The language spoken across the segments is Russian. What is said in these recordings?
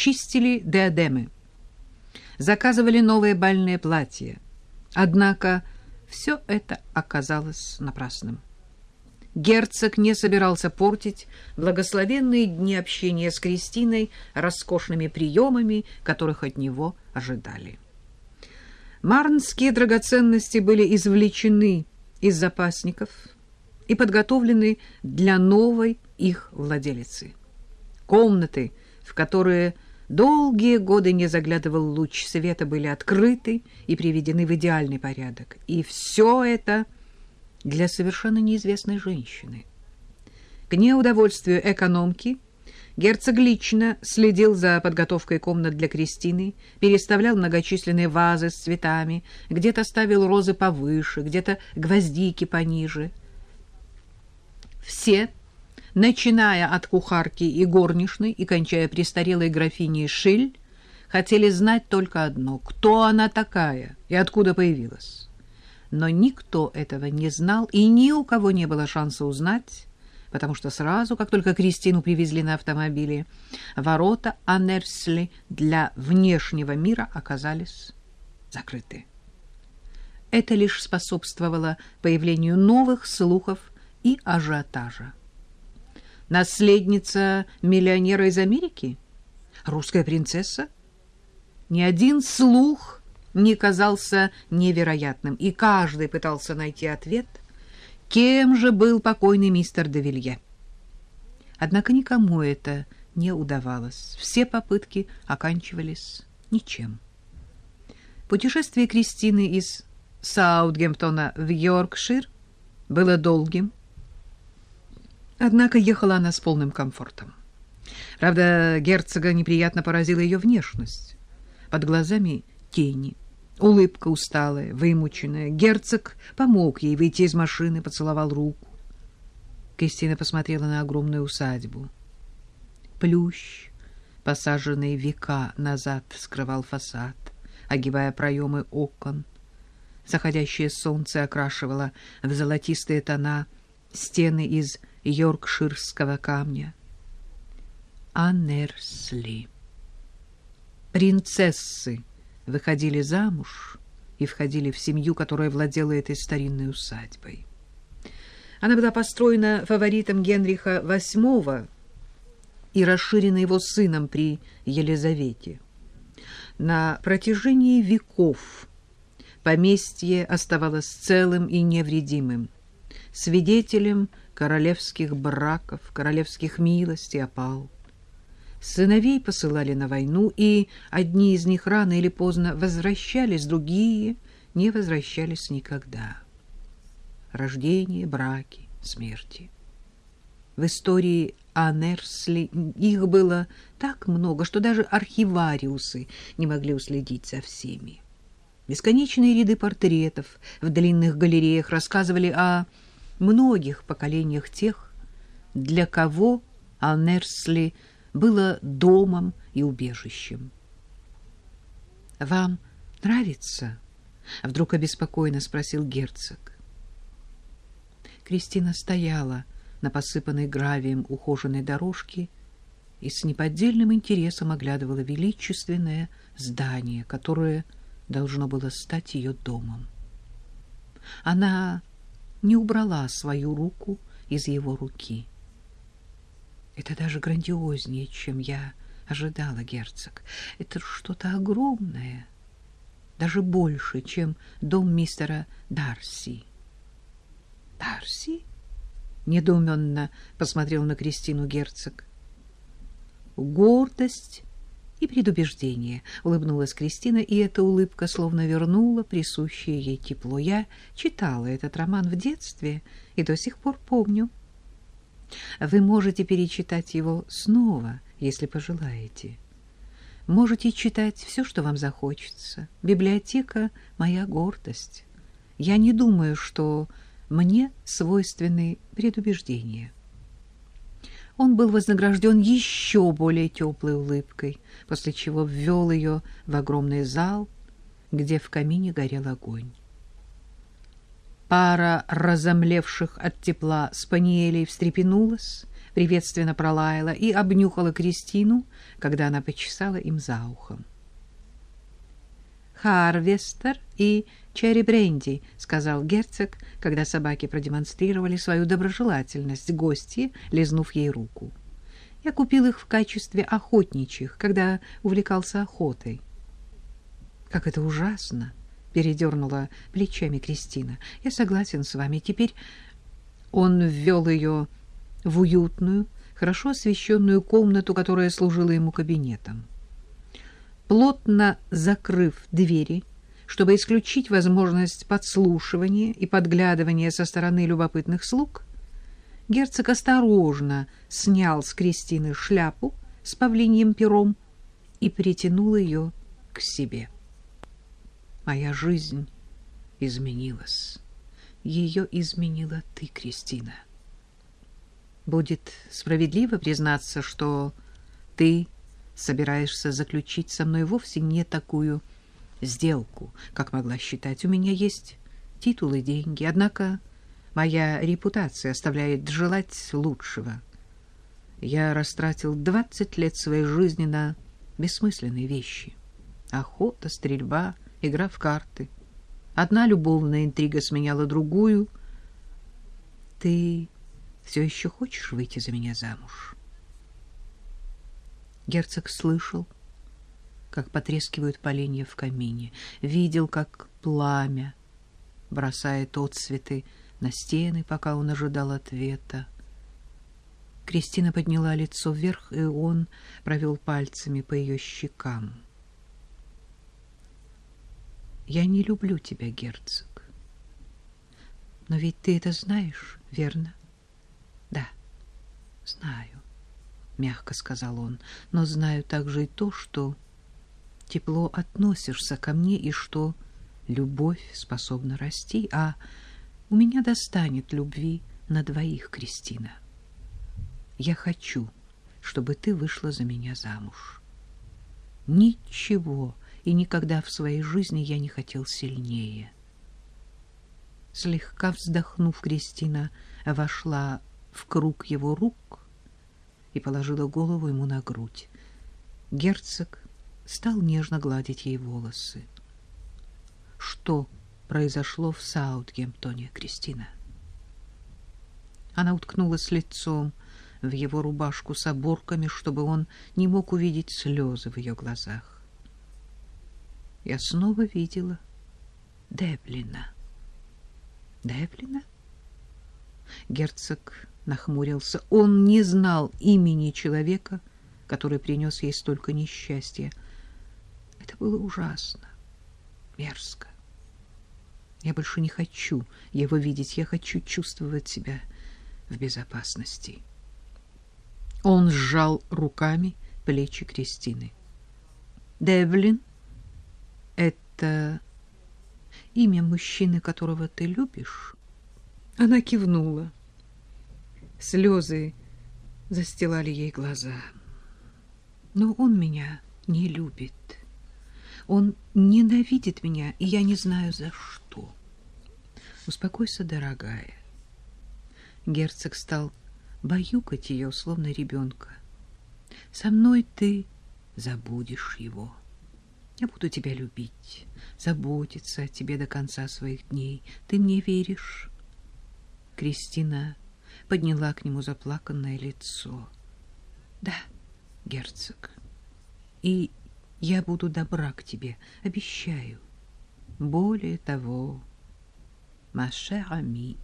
чистили диадемы, заказывали новые бальные платья. Однако все это оказалось напрасным. Герцог не собирался портить благословенные дни общения с Кристиной роскошными приемами, которых от него ожидали. Марнские драгоценности были извлечены из запасников и подготовлены для новой их владелицы. Комнаты, в которые долгие годы не заглядывал луч света, были открыты и приведены в идеальный порядок. И все это для совершенно неизвестной женщины. К неудовольствию экономки герцог лично следил за подготовкой комнат для Кристины, переставлял многочисленные вазы с цветами, где-то ставил розы повыше, где-то гвоздики пониже. Все начиная от кухарки и горничной и кончая престарелой графиней Шиль, хотели знать только одно — кто она такая и откуда появилась. Но никто этого не знал, и ни у кого не было шанса узнать, потому что сразу, как только Кристину привезли на автомобиле, ворота Анерсли для внешнего мира оказались закрыты. Это лишь способствовало появлению новых слухов и ажиотажа. Наследница миллионера из Америки? Русская принцесса? Ни один слух не казался невероятным, и каждый пытался найти ответ, кем же был покойный мистер Девилье. Однако никому это не удавалось. Все попытки оканчивались ничем. Путешествие Кристины из Саутгемптона в Йоркшир было долгим, Однако ехала она с полным комфортом. Правда, герцога неприятно поразила ее внешность. Под глазами тени, улыбка усталая, вымученная. Герцог помог ей выйти из машины, поцеловал руку. Кристина посмотрела на огромную усадьбу. Плющ, посаженный века назад, скрывал фасад, огибая проемы окон. Заходящее солнце окрашивало в золотистые тона стены из йоркширского камня. Анерсли. Принцессы выходили замуж и входили в семью, которая владела этой старинной усадьбой. Она была построена фаворитом Генриха VIII и расширена его сыном при Елизавете. На протяжении веков поместье оставалось целым и невредимым, свидетелем королевских браков, королевских милостей опал. Сыновей посылали на войну, и одни из них рано или поздно возвращались, другие не возвращались никогда. Рождение, браки, смерти. В истории Анерсли их было так много, что даже архивариусы не могли уследить за всеми. Бесконечные ряды портретов в длинных галереях рассказывали о многих поколениях тех, для кого Алнерсли было домом и убежищем. «Вам нравится?» — вдруг обеспокоенно спросил герцог. Кристина стояла на посыпанной гравием ухоженной дорожке и с неподдельным интересом оглядывала величественное здание, которое должно было стать ее домом. Она не убрала свою руку из его руки. Это даже грандиознее, чем я ожидала, герцог. Это что-то огромное, даже больше, чем дом мистера Дарси. Дарси? Недоуменно посмотрел на Кристину герцог. Гордость и предубеждение, — улыбнулась Кристина, и эта улыбка словно вернула присущее ей тепло. Я читала этот роман в детстве и до сих пор помню. Вы можете перечитать его снова, если пожелаете. Можете читать все, что вам захочется. Библиотека — моя гордость. Я не думаю, что мне свойственны предубеждения. Он был вознагражден еще более теплой улыбкой, после чего ввел ее в огромный зал, где в камине горел огонь. Пара разомлевших от тепла спаниелей встрепенулась, приветственно пролаяла и обнюхала Кристину, когда она почесала им за ухом. «Харвестер и черри бренди», — сказал герцог, когда собаки продемонстрировали свою доброжелательность гости, лизнув ей руку. «Я купил их в качестве охотничьих, когда увлекался охотой». «Как это ужасно!» — передернула плечами Кристина. «Я согласен с вами. Теперь он ввел ее в уютную, хорошо освещенную комнату, которая служила ему кабинетом. Плотно закрыв двери, чтобы исключить возможность подслушивания и подглядывания со стороны любопытных слуг, герцог осторожно снял с Кристины шляпу с павлиньим пером и притянул ее к себе. Моя жизнь изменилась. Ее изменила ты, Кристина. Будет справедливо признаться, что ты собираешься заключить со мной вовсе не такую сделку, как могла считать. У меня есть титулы, деньги, однако моя репутация оставляет желать лучшего. Я растратил двадцать лет своей жизни на бессмысленные вещи. Охота, стрельба, игра в карты. Одна любовная интрига сменяла другую. Ты все еще хочешь выйти за меня замуж? Герцог слышал, как потрескивают поленья в камине, видел, как пламя бросает отцветы на стены, пока он ожидал ответа. Кристина подняла лицо вверх, и он провел пальцами по ее щекам. «Я не люблю тебя, герцог. Но ведь ты это знаешь, верно?» Да, знаю, мягко сказал он, но знаю также и то, что тепло относишься ко мне и что любовь способна расти, а у меня достанет любви на двоих, Кристина. Я хочу, чтобы ты вышла за меня замуж. Ничего и никогда в своей жизни я не хотел сильнее. Слегка вздохнув, Кристина вошла в круг его рук и положила голову ему на грудь. Герцог стал нежно гладить ей волосы. Что произошло в Саутгемптоне, Кристина? Она уткнулась лицом в его рубашку с оборками, чтобы он не мог увидеть слезы в ее глазах. Я снова видела Деплина. Деплина? Герцог нахмурился. Он не знал имени человека, который принес ей столько несчастья. Это было ужасно, мерзко. Я больше не хочу его видеть, я хочу чувствовать себя в безопасности. Он сжал руками плечи Кристины. Девлин — это имя мужчины, которого ты любишь? Она кивнула. Слезы застилали ей глаза. Но он меня не любит. Он ненавидит меня, и я не знаю за что. Успокойся, дорогая. Герцог стал баюкать ее, словно ребенка. Со мной ты забудешь его. Я буду тебя любить, заботиться о тебе до конца своих дней. Ты мне веришь? Кристина подняла к нему заплаканное лицо. Да, герцог. И я буду добра к тебе, обещаю. Более того, Маше Ами,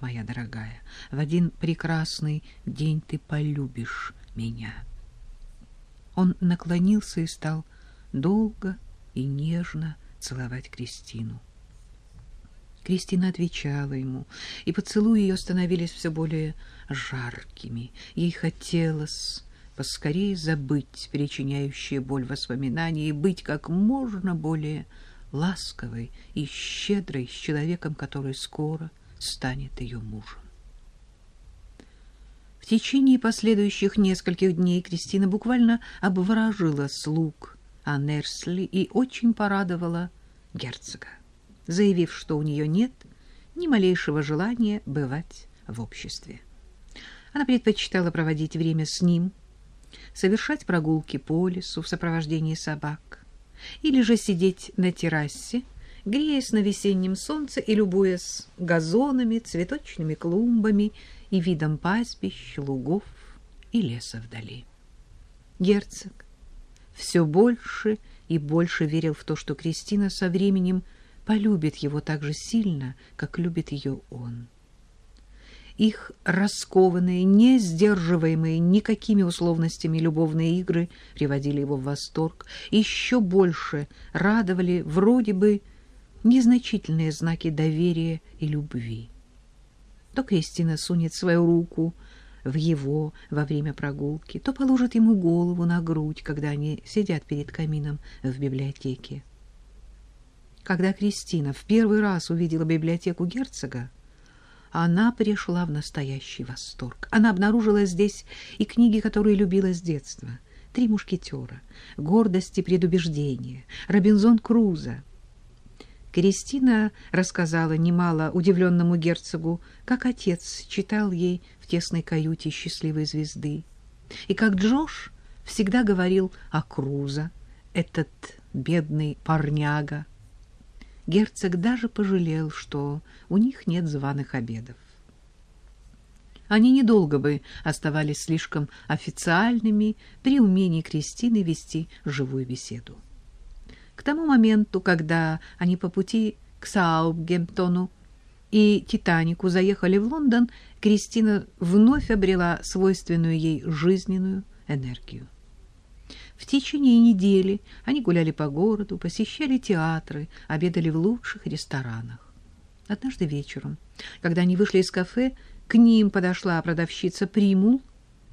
моя дорогая, в один прекрасный день ты полюбишь меня. Он наклонился и стал долго и нежно целовать Кристину. Кристина отвечала ему, и поцелуи ее становились все более жаркими. Ей хотелось поскорее забыть причиняющие боль воспоминания и быть как можно более ласковой и щедрой с человеком, который скоро станет ее мужем. В течение последующих нескольких дней Кристина буквально обворожила слуг Анерсли и очень порадовала герцога заявив, что у нее нет ни малейшего желания бывать в обществе. Она предпочитала проводить время с ним, совершать прогулки по лесу в сопровождении собак, или же сидеть на террасе, греясь на весеннем солнце и любуясь газонами, цветочными клумбами и видом пастбищ, лугов и леса вдали. Герцог все больше и больше верил в то, что Кристина со временем полюбит его так же сильно, как любит ее он. Их раскованные, не сдерживаемые никакими условностями любовные игры приводили его в восторг, еще больше радовали вроде бы незначительные знаки доверия и любви. То Кристина сунет свою руку в его во время прогулки, то положит ему голову на грудь, когда они сидят перед камином в библиотеке. Когда Кристина в первый раз увидела библиотеку герцога, она пришла в настоящий восторг. Она обнаружила здесь и книги, которые любила с детства. «Три мушкетера», «Гордость и предубеждение», «Робинзон Крузо». Кристина рассказала немало удивленному герцогу, как отец читал ей в тесной каюте счастливой звезды, и как Джош всегда говорил о Крузо, этот бедный парняга, герцог даже пожалел, что у них нет званых обедов. Они недолго бы оставались слишком официальными при умении Кристины вести живую беседу. К тому моменту, когда они по пути к Саутгемптону и Титанику заехали в Лондон, Кристина вновь обрела свойственную ей жизненную энергию. В течение недели они гуляли по городу, посещали театры, обедали в лучших ресторанах. Однажды вечером, когда они вышли из кафе, к ним подошла продавщица Примул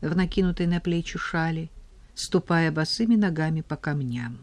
в накинутой на плечи шали, ступая босыми ногами по камням.